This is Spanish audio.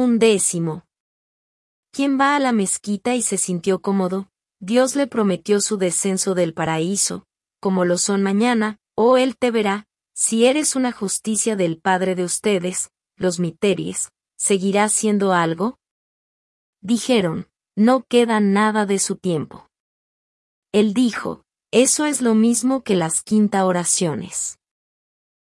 Un décimo. ¿Quién va a la mezquita y se sintió cómodo? Dios le prometió su descenso del paraíso, como lo son mañana, o él te verá, si eres una justicia del Padre de ustedes, los miteries, ¿seguirá siendo algo? Dijeron, no queda nada de su tiempo. Él dijo, eso es lo mismo que las quinta oraciones.